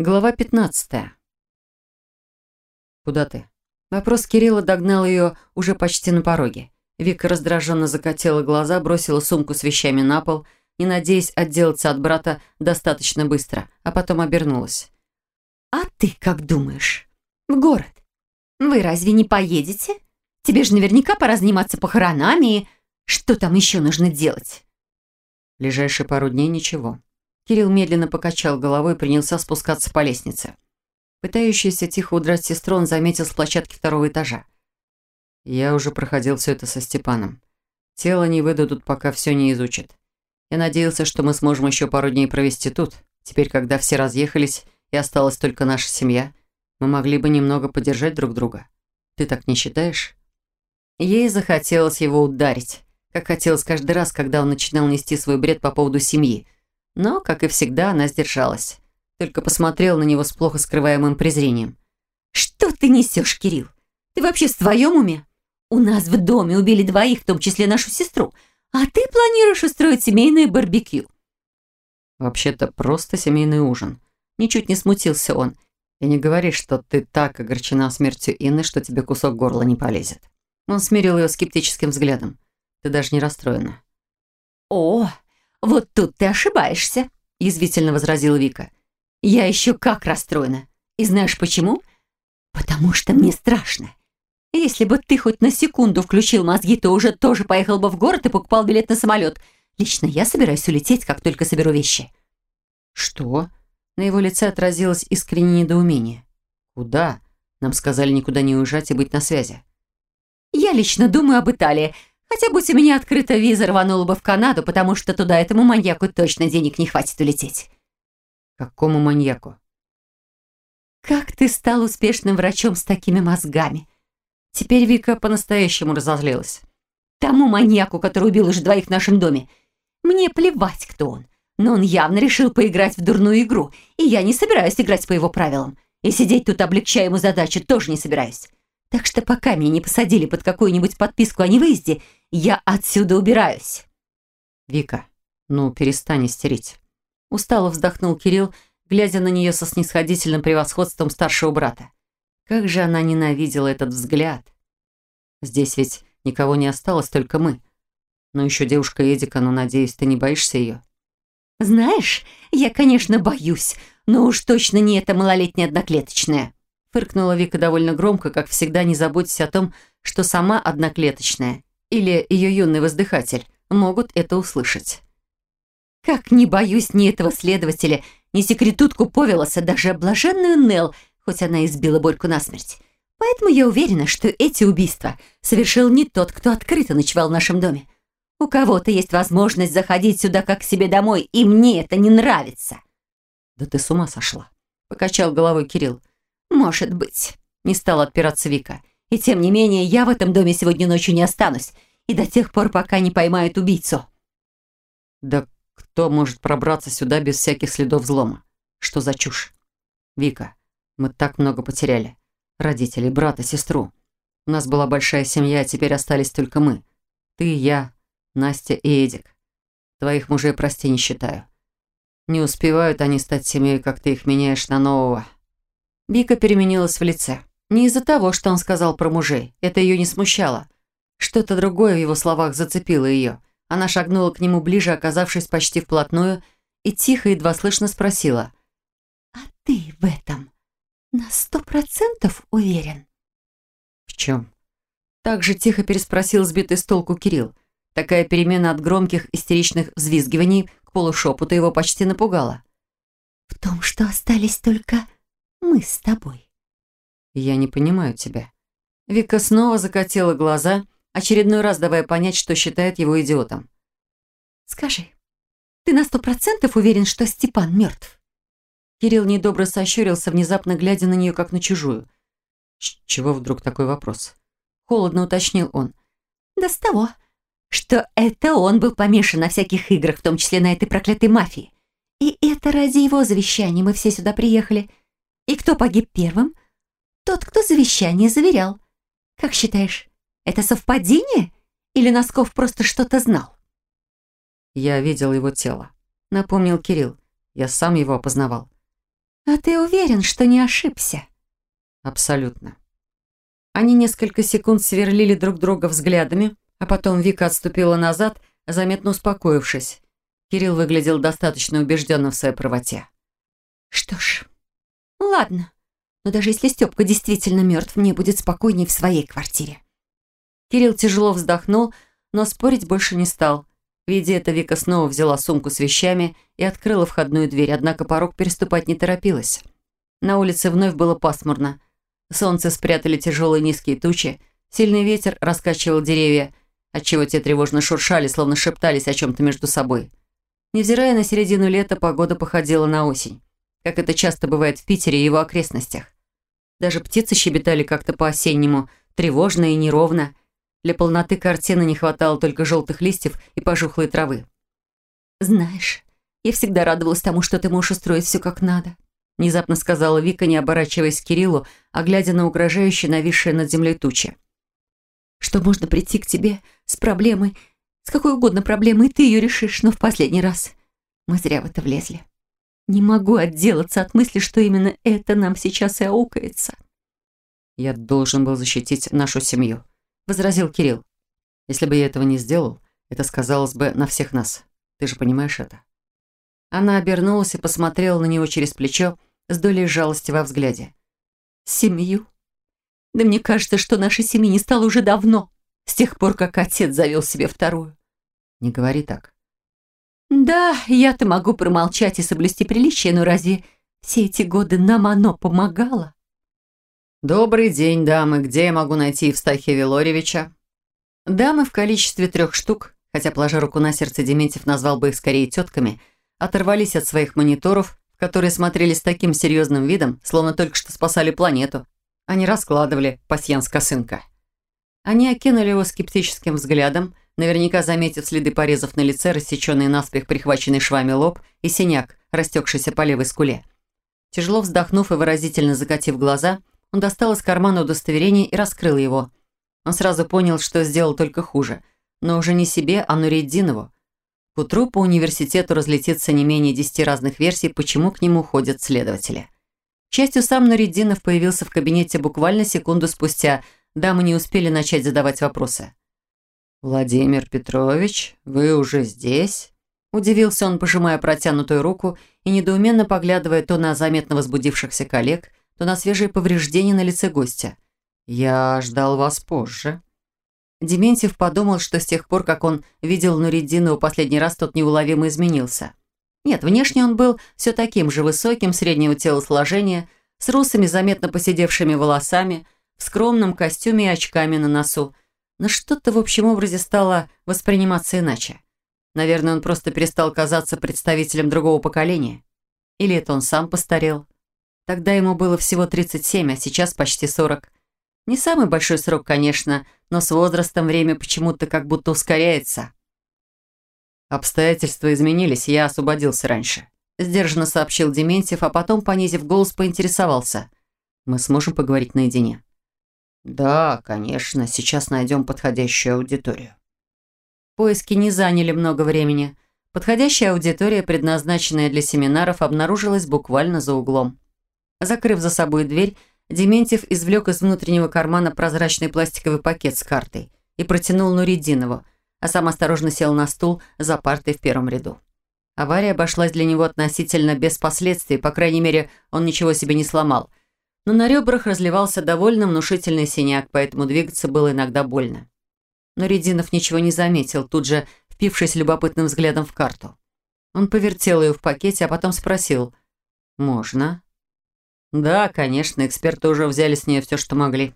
Глава 15. «Куда ты?» Вопрос Кирилла догнал ее уже почти на пороге. Вика раздраженно закатила глаза, бросила сумку с вещами на пол, не надеясь отделаться от брата достаточно быстро, а потом обернулась. «А ты как думаешь? В город? Вы разве не поедете? Тебе же наверняка пора заниматься похоронами и... Что там еще нужно делать?» Ближайшие пару дней ничего. Кирилл медленно покачал головой и принялся спускаться по лестнице. Пытающийся тихо удрать сестру он заметил с площадки второго этажа. Я уже проходил все это со Степаном. Тело не выдадут, пока все не изучат. Я надеялся, что мы сможем еще пару дней провести тут. Теперь, когда все разъехались и осталась только наша семья, мы могли бы немного поддержать друг друга. Ты так не считаешь? Ей захотелось его ударить, как хотелось каждый раз, когда он начинал нести свой бред по поводу семьи – но, как и всегда, она сдержалась. Только посмотрела на него с плохо скрываемым презрением. «Что ты несешь, Кирилл? Ты вообще в своем уме? У нас в доме убили двоих, в том числе нашу сестру. А ты планируешь устроить семейное барбекю?» «Вообще-то просто семейный ужин». Ничуть не смутился он. «И не говори, что ты так огорчена смертью Инны, что тебе кусок горла не полезет». Он смирил ее скептическим взглядом. «Ты даже не расстроена». «О, «Вот тут ты ошибаешься», – язвительно возразила Вика. «Я еще как расстроена. И знаешь почему? Потому что мне страшно. Если бы ты хоть на секунду включил мозги, то уже тоже поехал бы в город и покупал билет на самолет. Лично я собираюсь улететь, как только соберу вещи». «Что?» На его лице отразилось искреннее недоумение. «Куда?» Нам сказали никуда не уезжать и быть на связи. «Я лично думаю об Италии. Хотя, будь у меня открыта виза, рванула бы в Канаду, потому что туда этому маньяку точно денег не хватит улететь. Какому маньяку? Как ты стал успешным врачом с такими мозгами? Теперь Вика по-настоящему разозлилась. Тому маньяку, который убил уже двоих в нашем доме. Мне плевать, кто он. Но он явно решил поиграть в дурную игру, и я не собираюсь играть по его правилам. И сидеть тут, облегчая ему задачу, тоже не собираюсь. Так что пока меня не посадили под какую-нибудь подписку о невыезде, я отсюда убираюсь. Вика, ну перестань истерить. Устало вздохнул Кирилл, глядя на нее со снисходительным превосходством старшего брата. Как же она ненавидела этот взгляд. Здесь ведь никого не осталось, только мы. Но еще девушка Эдика, но, надеюсь, ты не боишься ее? Знаешь, я, конечно, боюсь, но уж точно не эта малолетняя одноклеточная. Фыркнула Вика довольно громко, как всегда, не заботясь о том, что сама одноклеточная или ее юный воздыхатель могут это услышать. Как не боюсь ни этого следователя, ни секретутку Повелоса, даже блаженную Нел, хоть она избила Борьку насмерть. Поэтому я уверена, что эти убийства совершил не тот, кто открыто ночевал в нашем доме. У кого-то есть возможность заходить сюда как к себе домой, и мне это не нравится. «Да ты с ума сошла», — покачал головой Кирилл. «Может быть», — не стала отпираться Вика. «И тем не менее, я в этом доме сегодня ночью не останусь. И до тех пор, пока не поймают убийцу». «Да кто может пробраться сюда без всяких следов взлома? Что за чушь? Вика, мы так много потеряли. Родителей, брата, сестру. У нас была большая семья, а теперь остались только мы. Ты, я, Настя и Эдик. Твоих мужей, прости, не считаю. Не успевают они стать семьей, как ты их меняешь на нового». Вика переменилась в лице. Не из-за того, что он сказал про мужей. Это ее не смущало. Что-то другое в его словах зацепило ее. Она шагнула к нему ближе, оказавшись почти вплотную, и тихо, едва слышно спросила. «А ты в этом на сто процентов уверен?» «В чем?» Так же тихо переспросил сбитый с толку Кирилл. Такая перемена от громких истеричных взвизгиваний к полушепоту его почти напугала. «В том, что остались только мы с тобой. Я не понимаю тебя. Вика снова закатила глаза, очередной раз давая понять, что считает его идиотом. Скажи, ты на сто процентов уверен, что Степан мертв? Кирилл недобро сощурился, внезапно глядя на нее, как на чужую. С чего вдруг такой вопрос? Холодно уточнил он. Да с того, что это он был помешан на всяких играх, в том числе на этой проклятой мафии. И это ради его завещания мы все сюда приехали. И кто погиб первым? Тот, кто завещание заверял. Как считаешь, это совпадение? Или Носков просто что-то знал? Я видел его тело. Напомнил Кирилл. Я сам его опознавал. «А ты уверен, что не ошибся?» «Абсолютно». Они несколько секунд сверлили друг друга взглядами, а потом Вика отступила назад, заметно успокоившись. Кирилл выглядел достаточно убежденным в своей правоте. «Что ж, ладно. Но даже если Степка действительно мертв, мне будет спокойнее в своей квартире». Кирилл тяжело вздохнул, но спорить больше не стал. Видя это, Вика снова взяла сумку с вещами и открыла входную дверь, однако порог переступать не торопилась. На улице вновь было пасмурно. Солнце спрятали тяжелые низкие тучи, сильный ветер раскачивал деревья, отчего те тревожно шуршали, словно шептались о чем-то между собой. Невзирая на середину лета, погода походила на осень, как это часто бывает в Питере и его окрестностях. Даже птицы щебетали как-то по-осеннему, тревожно и неровно. Для полноты картины не хватало только желтых листьев и пожухлой травы. «Знаешь, я всегда радовалась тому, что ты можешь устроить все как надо», внезапно сказала Вика, не оборачиваясь к Кириллу, а глядя на угрожающие нависшие над землей тучи что можно прийти к тебе с проблемой, с какой угодно проблемой, и ты ее решишь, но в последний раз мы зря в это влезли. Не могу отделаться от мысли, что именно это нам сейчас и аукается. «Я должен был защитить нашу семью», — возразил Кирилл. «Если бы я этого не сделал, это сказалось бы на всех нас. Ты же понимаешь это?» Она обернулась и посмотрела на него через плечо с долей жалости во взгляде. «Семью?» Да мне кажется, что нашей семьи не стало уже давно, с тех пор, как отец завел себе вторую. Не говори так. Да, я-то могу промолчать и соблюсти приличие, но разве все эти годы нам оно помогало? Добрый день, дамы. Где я могу найти Евстахия Вилорьевича? Дамы в количестве трех штук, хотя, положа руку на сердце, Дементьев назвал бы их скорее тетками, оторвались от своих мониторов, в которые смотрели с таким серьезным видом, словно только что спасали планету, они раскладывали пасьянс-косынка. Они окинули его скептическим взглядом, наверняка заметив следы порезов на лице, рассеченный наспех прихваченный швами лоб и синяк, растекшийся по левой скуле. Тяжело вздохнув и выразительно закатив глаза, он достал из кармана удостоверение и раскрыл его. Он сразу понял, что сделал только хуже, но уже не себе, а Нуриддинову. К утру по университету разлетится не менее десяти разных версий, почему к нему ходят следователи. К счастью, сам Нуриддинов появился в кабинете буквально секунду спустя. Дамы не успели начать задавать вопросы. «Владимир Петрович, вы уже здесь?» Удивился он, пожимая протянутую руку и недоуменно поглядывая то на заметно возбудившихся коллег, то на свежие повреждения на лице гостя. «Я ждал вас позже». Дементьев подумал, что с тех пор, как он видел Нуриддинова последний раз, тот неуловимо изменился. Нет, внешне он был все таким же высоким, среднего телосложения, с русыми, заметно посидевшими волосами, в скромном костюме и очками на носу. Но что-то в общем образе стало восприниматься иначе. Наверное, он просто перестал казаться представителем другого поколения. Или это он сам постарел. Тогда ему было всего 37, а сейчас почти 40. Не самый большой срок, конечно, но с возрастом время почему-то как будто ускоряется. «Обстоятельства изменились, я освободился раньше», – сдержанно сообщил Дементьев, а потом, понизив голос, поинтересовался. «Мы сможем поговорить наедине?» «Да, конечно, сейчас найдем подходящую аудиторию». Поиски не заняли много времени. Подходящая аудитория, предназначенная для семинаров, обнаружилась буквально за углом. Закрыв за собой дверь, Дементьев извлек из внутреннего кармана прозрачный пластиковый пакет с картой и протянул Нуридинову – а сам осторожно сел на стул за партой в первом ряду. Авария обошлась для него относительно без последствий, по крайней мере, он ничего себе не сломал. Но на ребрах разливался довольно внушительный синяк, поэтому двигаться было иногда больно. Но Рединов ничего не заметил, тут же впившись любопытным взглядом в карту. Он повертел ее в пакете, а потом спросил «Можно?» «Да, конечно, эксперты уже взяли с нее все, что могли».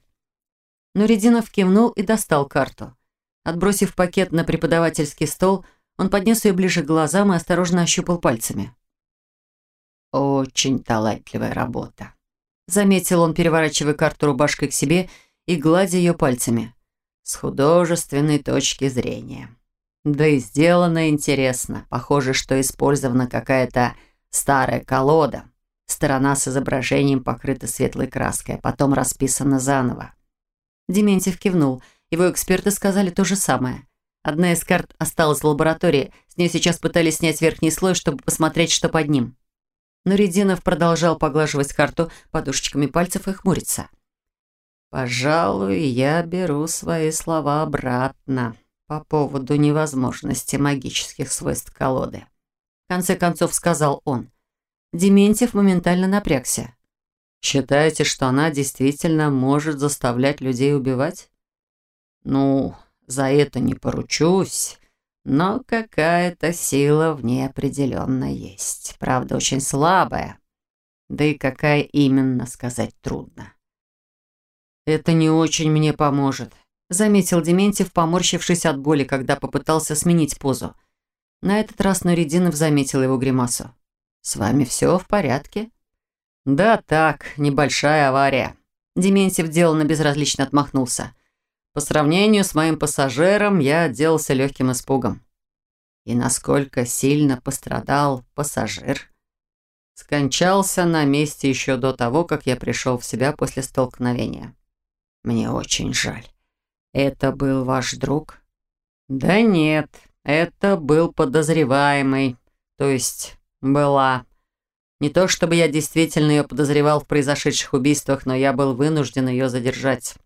Но Рединов кивнул и достал карту. Отбросив пакет на преподавательский стол, он поднес ее ближе к глазам и осторожно ощупал пальцами. «Очень талантливая работа», — заметил он, переворачивая карту рубашкой к себе и гладя ее пальцами. «С художественной точки зрения. Да и сделано интересно. Похоже, что использована какая-то старая колода. Сторона с изображением покрыта светлой краской, а потом расписана заново». Дементьев кивнул — его эксперты сказали то же самое. Одна из карт осталась в лаборатории. С нее сейчас пытались снять верхний слой, чтобы посмотреть, что под ним. Но Рединов продолжал поглаживать карту подушечками пальцев и хмуриться. «Пожалуй, я беру свои слова обратно по поводу невозможности магических свойств колоды». В конце концов сказал он. Дементьев моментально напрягся. «Считаете, что она действительно может заставлять людей убивать?» «Ну, за это не поручусь, но какая-то сила в ней определенно есть. Правда, очень слабая. Да и какая именно, сказать трудно». «Это не очень мне поможет», — заметил Дементьев, поморщившись от боли, когда попытался сменить позу. На этот раз Нуридинов заметил его гримасу. «С вами все в порядке?» «Да так, небольшая авария». Дементьев деланно безразлично отмахнулся. По сравнению с моим пассажиром я отделался легким испугом. И насколько сильно пострадал пассажир. Скончался на месте еще до того, как я пришел в себя после столкновения. Мне очень жаль. Это был ваш друг? Да нет, это был подозреваемый. То есть, была. Не то чтобы я действительно ее подозревал в произошедших убийствах, но я был вынужден ее задержать.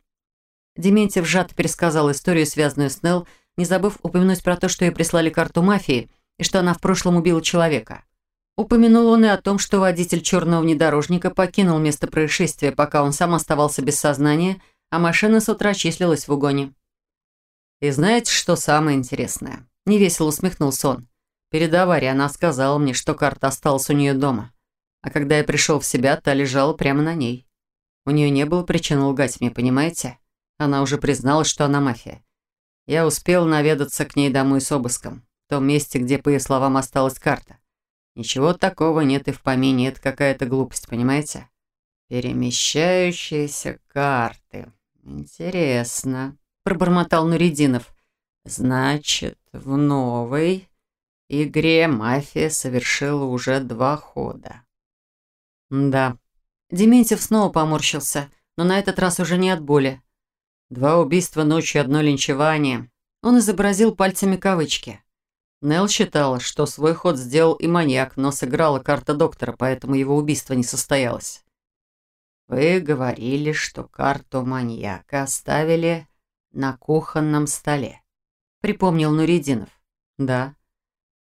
Дементьев сжато пересказал историю, связанную с Нелл, не забыв упомянуть про то, что ей прислали карту мафии и что она в прошлом убила человека. Упомянул он и о том, что водитель черного внедорожника покинул место происшествия, пока он сам оставался без сознания, а машина с утра числилась в угоне. «И знаете, что самое интересное?» – невесело усмехнулся он. Перед аварией она сказала мне, что карта осталась у нее дома. А когда я пришел в себя, та лежала прямо на ней. У нее не было причин лгать мне, понимаете? Она уже призналась, что она мафия. Я успел наведаться к ней домой с обыском, в том месте, где, по ее словам, осталась карта. Ничего такого нет и в помине, это какая-то глупость, понимаете? Перемещающиеся карты. Интересно, пробормотал Нуридинов. Значит, в новой игре мафия совершила уже два хода. Да. Дементьев снова поморщился, но на этот раз уже не от боли. Два убийства ночью, одно линчевание. Он изобразил пальцами кавычки. Нелл считала, что свой ход сделал и маньяк, но сыграла карта доктора, поэтому его убийство не состоялось. «Вы говорили, что карту маньяка оставили на кухонном столе», — припомнил Нуридинов. «Да».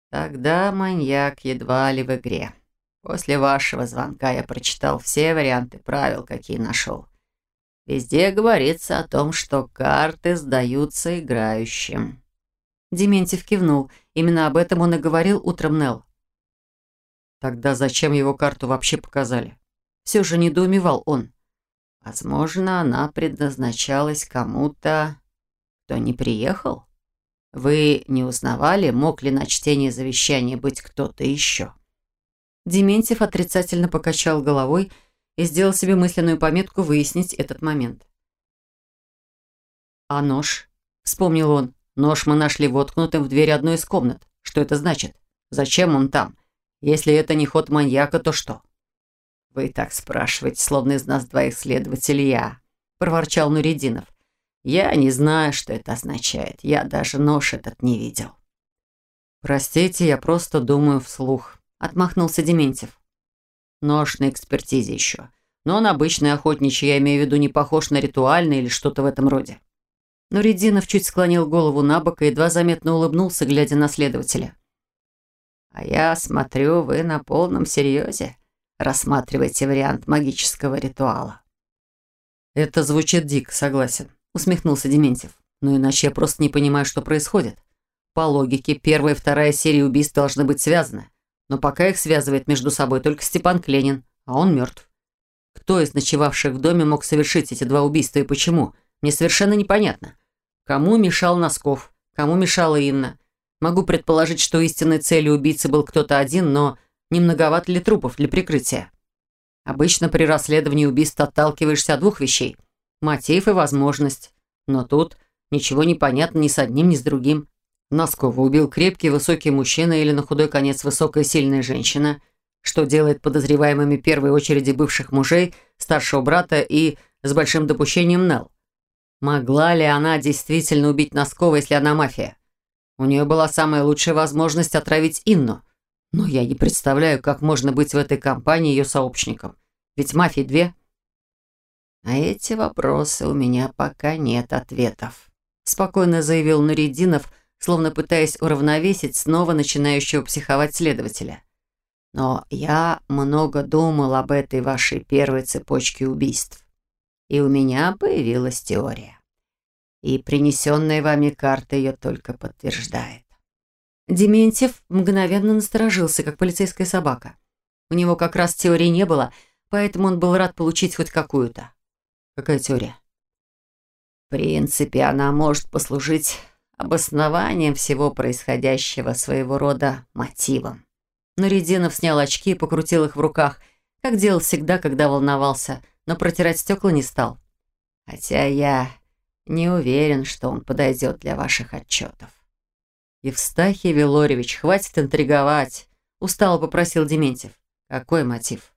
«Тогда маньяк едва ли в игре. После вашего звонка я прочитал все варианты правил, какие нашел. Везде говорится о том, что карты сдаются играющим». Дементьев кивнул. Именно об этом он и говорил утром Нелл. «Тогда зачем его карту вообще показали?» Все же недоумевал он. «Возможно, она предназначалась кому-то, кто не приехал? Вы не узнавали, мог ли на чтение завещания быть кто-то еще?» Дементьев отрицательно покачал головой и сделал себе мысленную пометку выяснить этот момент. «А нож?» – вспомнил он. «Нож мы нашли воткнутым в дверь одной из комнат. Что это значит? Зачем он там? Если это не ход маньяка, то что?» «Вы так спрашиваете, словно из нас двоих следователей я», – проворчал Нуридинов. «Я не знаю, что это означает. Я даже нож этот не видел». «Простите, я просто думаю вслух», – отмахнулся Дементьев. Нож на экспертизе еще. Но он обычный охотничий, я имею в виду, не похож на ритуальный или что-то в этом роде. Но Рединов чуть склонил голову на бок и едва заметно улыбнулся, глядя на следователя. «А я смотрю, вы на полном серьезе рассматриваете вариант магического ритуала». «Это звучит дико, согласен», — усмехнулся Дементьев. «Но иначе я просто не понимаю, что происходит. По логике, первая и вторая серии убийств должны быть связаны. Но пока их связывает между собой только Степан Кленин, а он мертв. Кто из ночевавших в доме мог совершить эти два убийства и почему, мне совершенно непонятно. Кому мешал Носков, кому мешала Инна. Могу предположить, что истинной целью убийцы был кто-то один, но не многовато ли трупов для прикрытия? Обычно при расследовании убийств отталкиваешься от двух вещей – мотив и возможность. Но тут ничего не понятно ни с одним, ни с другим. Носкова убил крепкий высокий мужчина или на худой конец высокая сильная женщина, что делает подозреваемыми первой очереди бывших мужей, старшего брата и с большим допущением Нелл. Могла ли она действительно убить Носкова, если она мафия? У нее была самая лучшая возможность отравить Инну. Но я не представляю, как можно быть в этой компании ее сообщником. Ведь мафии две. На эти вопросы у меня пока нет ответов. Спокойно заявил Нуридинов, словно пытаясь уравновесить снова начинающего психовать следователя. Но я много думал об этой вашей первой цепочке убийств. И у меня появилась теория. И принесенная вами карта ее только подтверждает. Дементьев мгновенно насторожился, как полицейская собака. У него как раз теории не было, поэтому он был рад получить хоть какую-то. Какая теория? В принципе, она может послужить обоснованием всего происходящего своего рода мотивом. Но Рединов снял очки и покрутил их в руках, как делал всегда, когда волновался, но протирать стекла не стал. Хотя я не уверен, что он подойдет для ваших отчетов. «Евстахий Велоревич, хватит интриговать!» Устало попросил Дементьев. «Какой мотив?»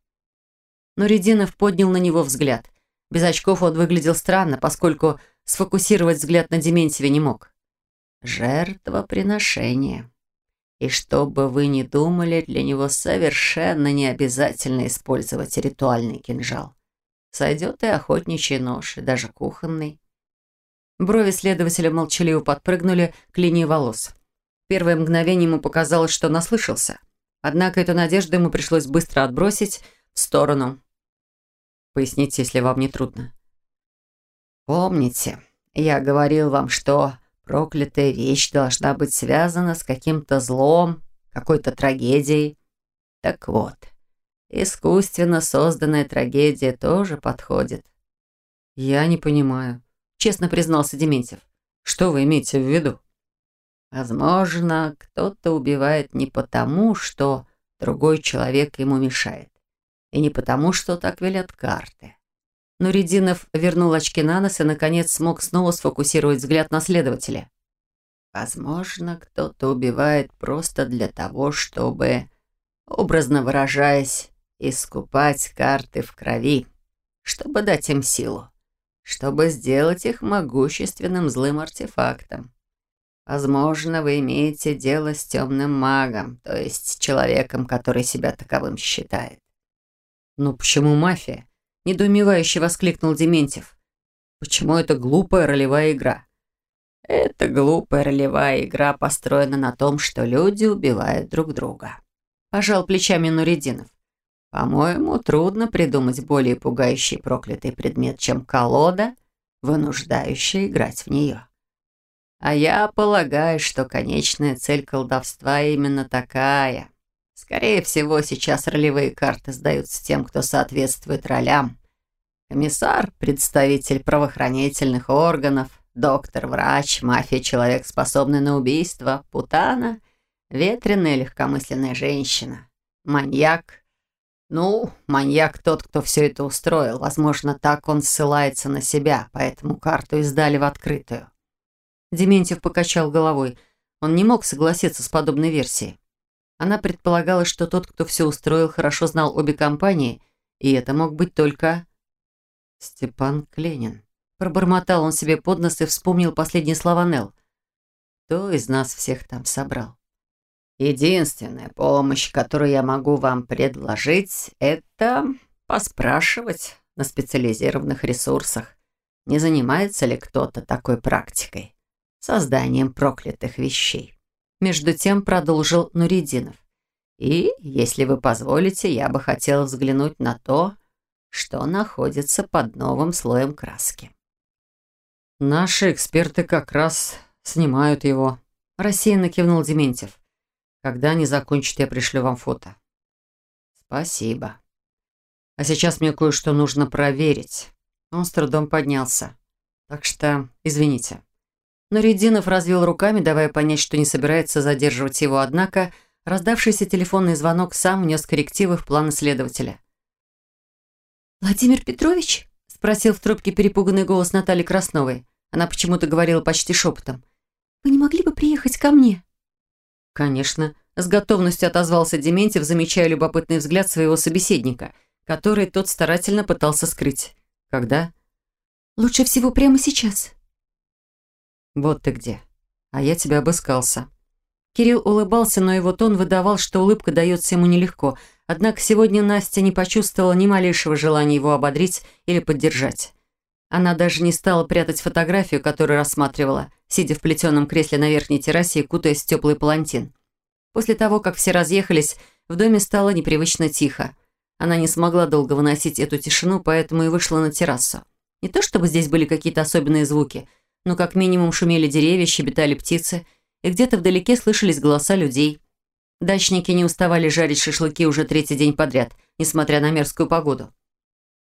Но Рединов поднял на него взгляд. Без очков он выглядел странно, поскольку сфокусировать взгляд на Дементьеве не мог. «Жертвоприношение. И что бы вы ни думали, для него совершенно не обязательно использовать ритуальный кинжал. Сойдет и охотничий нож, и даже кухонный». Брови следователя молчаливо подпрыгнули к линии волос. Первое мгновение ему показалось, что наслышался. Однако эту надежду ему пришлось быстро отбросить в сторону. Поясните, если вам не трудно. Помните, я говорил вам, что проклятая вещь должна быть связана с каким-то злом, какой-то трагедией. Так вот, искусственно созданная трагедия тоже подходит. Я не понимаю, честно признался Дементьев. Что вы имеете в виду? Возможно, кто-то убивает не потому, что другой человек ему мешает. И не потому, что так велят карты. Но Рединов вернул очки на нос и, наконец, смог снова сфокусировать взгляд на следователя. Возможно, кто-то убивает просто для того, чтобы, образно выражаясь, искупать карты в крови, чтобы дать им силу, чтобы сделать их могущественным злым артефактом. Возможно, вы имеете дело с темным магом, то есть человеком, который себя таковым считает. «Ну почему мафия?» – недоумевающе воскликнул Дементьев. «Почему это глупая ролевая игра?» «Это глупая ролевая игра построена на том, что люди убивают друг друга», – пожал плечами Нуридинов. «По-моему, трудно придумать более пугающий проклятый предмет, чем колода, вынуждающая играть в нее». А я полагаю, что конечная цель колдовства именно такая. Скорее всего, сейчас ролевые карты сдаются тем, кто соответствует ролям. Комиссар, представитель правоохранительных органов, доктор, врач, мафия, человек, способный на убийство, путана, ветреная легкомысленная женщина, маньяк. Ну, маньяк тот, кто все это устроил. Возможно, так он ссылается на себя, поэтому карту издали в открытую. Дементьев покачал головой. Он не мог согласиться с подобной версией. Она предполагала, что тот, кто все устроил, хорошо знал обе компании, и это мог быть только... Степан Кленин. Пробормотал он себе под нос и вспомнил последние слова Нел. Кто из нас всех там собрал? Единственная помощь, которую я могу вам предложить, это поспрашивать на специализированных ресурсах, не занимается ли кто-то такой практикой созданием проклятых вещей. Между тем продолжил Нуридинов. И, если вы позволите, я бы хотел взглянуть на то, что находится под новым слоем краски. Наши эксперты как раз снимают его. Рассеянно кивнул Дементьев. Когда они закончат, я пришлю вам фото. Спасибо. А сейчас мне кое-что нужно проверить. Он с трудом поднялся. Так что, извините. Но Рединов развел руками, давая понять, что не собирается задерживать его, однако раздавшийся телефонный звонок сам внес коррективы в план следователя. «Владимир Петрович?» – спросил в трубке перепуганный голос Натальи Красновой. Она почему-то говорила почти шепотом. «Вы не могли бы приехать ко мне?» «Конечно», – с готовностью отозвался Дементьев, замечая любопытный взгляд своего собеседника, который тот старательно пытался скрыть. «Когда?» «Лучше всего прямо сейчас». «Вот ты где. А я тебя обыскался». Кирилл улыбался, но его тон выдавал, что улыбка дается ему нелегко. Однако сегодня Настя не почувствовала ни малейшего желания его ободрить или поддержать. Она даже не стала прятать фотографию, которую рассматривала, сидя в плетеном кресле на верхней террасе и кутаясь в теплый палантин. После того, как все разъехались, в доме стало непривычно тихо. Она не смогла долго выносить эту тишину, поэтому и вышла на террасу. Не то чтобы здесь были какие-то особенные звуки, но как минимум шумели деревья, щебетали птицы, и где-то вдалеке слышались голоса людей. Дачники не уставали жарить шашлыки уже третий день подряд, несмотря на мерзкую погоду.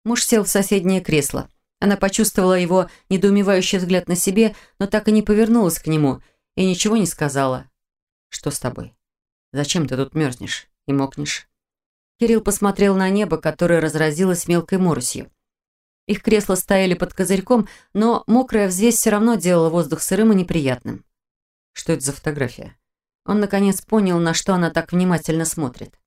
Муж сел в соседнее кресло. Она почувствовала его недоумевающий взгляд на себе, но так и не повернулась к нему и ничего не сказала. «Что с тобой? Зачем ты тут мерзнешь и мокнешь?» Кирилл посмотрел на небо, которое разразилось мелкой моросью. Их кресла стояли под козырьком, но мокрая взвесь все равно делала воздух сырым и неприятным. Что это за фотография? Он, наконец, понял, на что она так внимательно смотрит.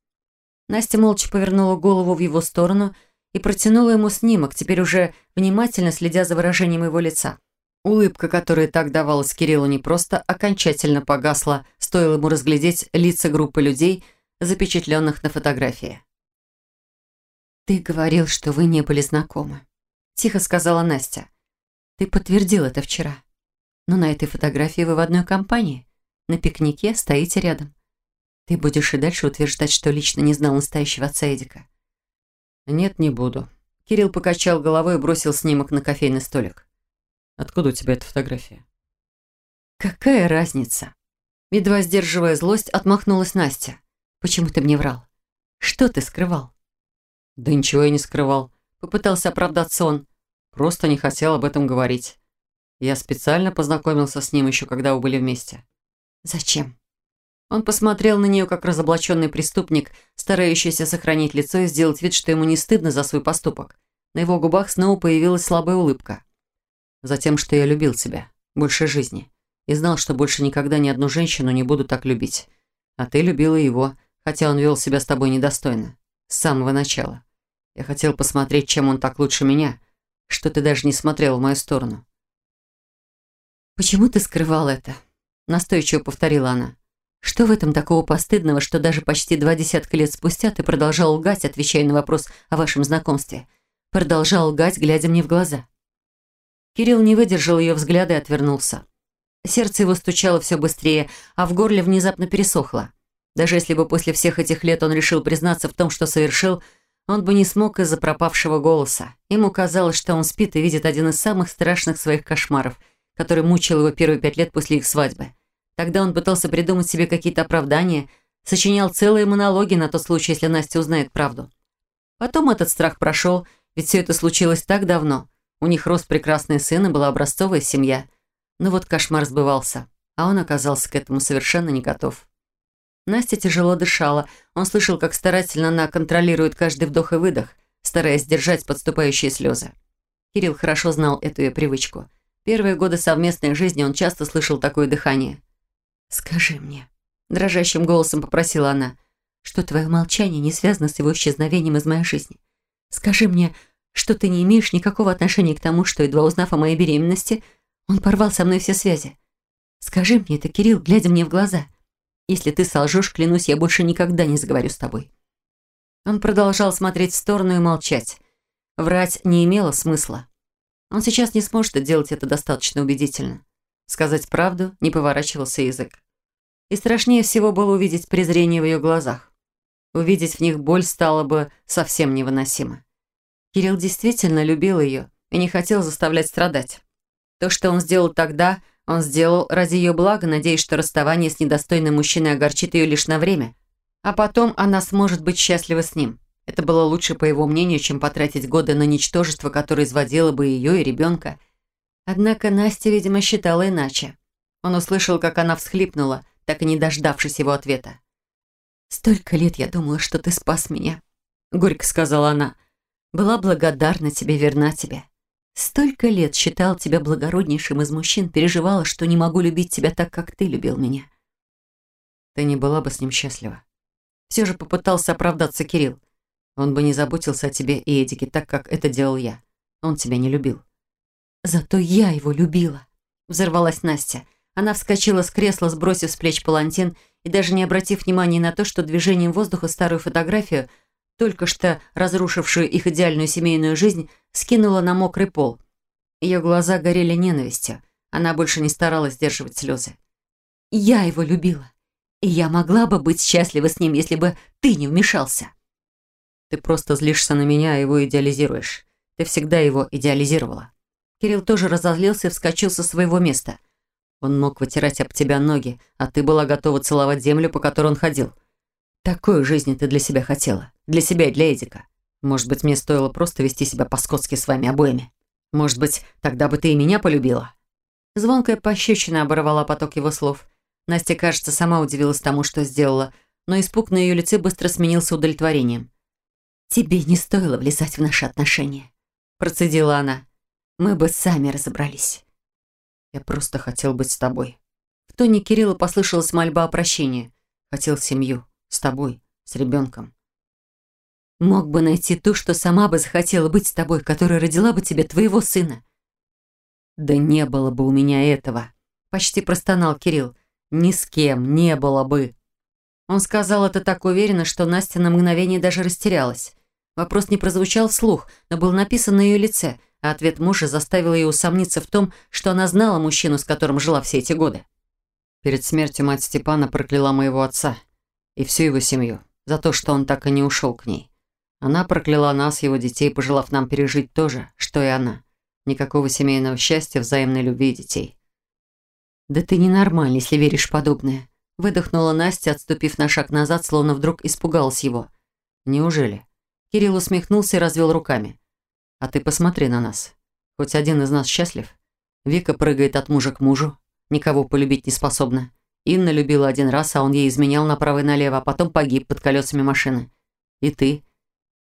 Настя молча повернула голову в его сторону и протянула ему снимок, теперь уже внимательно следя за выражением его лица. Улыбка, которая так давалась Кириллу не просто, окончательно погасла, стоило ему разглядеть лица группы людей, запечатленных на фотографии. «Ты говорил, что вы не были знакомы», – тихо сказала Настя. «Ты подтвердил это вчера. Но на этой фотографии вы в одной компании. На пикнике стоите рядом. Ты будешь и дальше утверждать, что лично не знал настоящего отца Эдика. «Нет, не буду». Кирилл покачал головой и бросил снимок на кофейный столик. «Откуда у тебя эта фотография?» «Какая разница?» Едва сдерживая злость, отмахнулась Настя. «Почему ты мне врал? Что ты скрывал?» «Да ничего я не скрывал», — попытался оправдаться он. «Просто не хотел об этом говорить. Я специально познакомился с ним еще, когда вы были вместе». «Зачем?» Он посмотрел на нее, как разоблаченный преступник, старающийся сохранить лицо и сделать вид, что ему не стыдно за свой поступок. На его губах снова появилась слабая улыбка. «Затем, что я любил тебя. Больше жизни. И знал, что больше никогда ни одну женщину не буду так любить. А ты любила его, хотя он вел себя с тобой недостойно. С самого начала. Я хотел посмотреть, чем он так лучше меня, что ты даже не смотрел в мою сторону». «Почему ты скрывал это?» Настойчиво повторила она. Что в этом такого постыдного, что даже почти два десятка лет спустя ты продолжал лгать, отвечая на вопрос о вашем знакомстве? Продолжал лгать, глядя мне в глаза. Кирилл не выдержал ее взгляда и отвернулся. Сердце его стучало все быстрее, а в горле внезапно пересохло. Даже если бы после всех этих лет он решил признаться в том, что совершил, он бы не смог из-за пропавшего голоса. Ему казалось, что он спит и видит один из самых страшных своих кошмаров, который мучил его первые пять лет после их свадьбы. Тогда он пытался придумать себе какие-то оправдания, сочинял целые монологи на тот случай, если Настя узнает правду. Потом этот страх прошел, ведь все это случилось так давно. У них рос прекрасный сын и была образцовая семья. Но вот кошмар сбывался, а он оказался к этому совершенно не готов. Настя тяжело дышала. Он слышал, как старательно она контролирует каждый вдох и выдох, стараясь сдержать подступающие слезы. Кирилл хорошо знал эту ее привычку. Первые годы совместной жизни он часто слышал такое дыхание. «Скажи мне», – дрожащим голосом попросила она, «что твое молчание не связано с его исчезновением из моей жизни. Скажи мне, что ты не имеешь никакого отношения к тому, что, едва узнав о моей беременности, он порвал со мной все связи. Скажи мне это, Кирилл, глядя мне в глаза. Если ты солжешь, клянусь, я больше никогда не заговорю с тобой». Он продолжал смотреть в сторону и молчать. Врать не имело смысла. Он сейчас не сможет делать это достаточно убедительно. Сказать правду не поворачивался язык. И страшнее всего было увидеть презрение в ее глазах. Увидеть в них боль стало бы совсем невыносимо. Кирилл действительно любил ее и не хотел заставлять страдать. То, что он сделал тогда, он сделал ради ее блага, надеясь, что расставание с недостойным мужчиной огорчит ее лишь на время. А потом она сможет быть счастлива с ним. Это было лучше, по его мнению, чем потратить годы на ничтожество, которое изводило бы ее и ребенка. Однако Настя, видимо, считала иначе. Он услышал, как она всхлипнула, так и не дождавшись его ответа. «Столько лет я думала, что ты спас меня», — горько сказала она. «Была благодарна тебе, верна тебе. Столько лет считал тебя благороднейшим из мужчин, переживала, что не могу любить тебя так, как ты любил меня». «Ты не была бы с ним счастлива». Все же попытался оправдаться Кирилл. Он бы не заботился о тебе и Эдике так, как это делал я. Он тебя не любил. Зато я его любила. Взорвалась Настя. Она вскочила с кресла, сбросив с плеч палантин и даже не обратив внимания на то, что движением воздуха старую фотографию, только что разрушившую их идеальную семейную жизнь, скинула на мокрый пол. Ее глаза горели ненавистью. Она больше не старалась сдерживать слезы. «Я его любила. И я могла бы быть счастлива с ним, если бы ты не вмешался». «Ты просто злишься на меня и его идеализируешь. Ты всегда его идеализировала». Кирилл тоже разозлился и вскочил со своего места. Он мог вытирать об тебя ноги, а ты была готова целовать землю, по которой он ходил. Такую жизнь ты для себя хотела. Для себя и для Эдика. Может быть, мне стоило просто вести себя по-скотски с вами обоими. Может быть, тогда бы ты и меня полюбила». Звонкая пощечина оборвала поток его слов. Настя, кажется, сама удивилась тому, что сделала, но испуг на ее лице быстро сменился удовлетворением. «Тебе не стоило влезать в наши отношения», – процедила она. «Мы бы сами разобрались». Я просто хотел быть с тобой. В тоне Кирилла послышалась мольба о прощении. Хотел семью. С тобой. С ребенком. Мог бы найти ту, что сама бы захотела быть с тобой, которая родила бы тебе твоего сына. Да не было бы у меня этого. Почти простонал Кирилл. Ни с кем не было бы. Он сказал это так уверенно, что Настя на мгновение даже растерялась. Вопрос не прозвучал вслух, но был написан на ее лице – а ответ мужа заставил ее усомниться в том, что она знала мужчину, с которым жила все эти годы. Перед смертью мать Степана прокляла моего отца и всю его семью за то, что он так и не ушел к ней. Она прокляла нас, его детей, пожелав нам пережить то же, что и она. Никакого семейного счастья, взаимной любви детей. «Да ты ненормальный, если веришь подобное», выдохнула Настя, отступив на шаг назад, словно вдруг испугалась его. «Неужели?» Кирилл усмехнулся и развел руками. А ты посмотри на нас. Хоть один из нас счастлив? Вика прыгает от мужа к мужу, никого полюбить не способна. Инна любила один раз, а он ей изменял направо и налево, а потом погиб под колесами машины. И ты?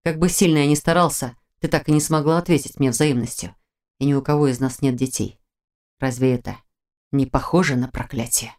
Как бы сильно я ни старался, ты так и не смогла ответить мне взаимностью. И ни у кого из нас нет детей. Разве это не похоже на проклятие?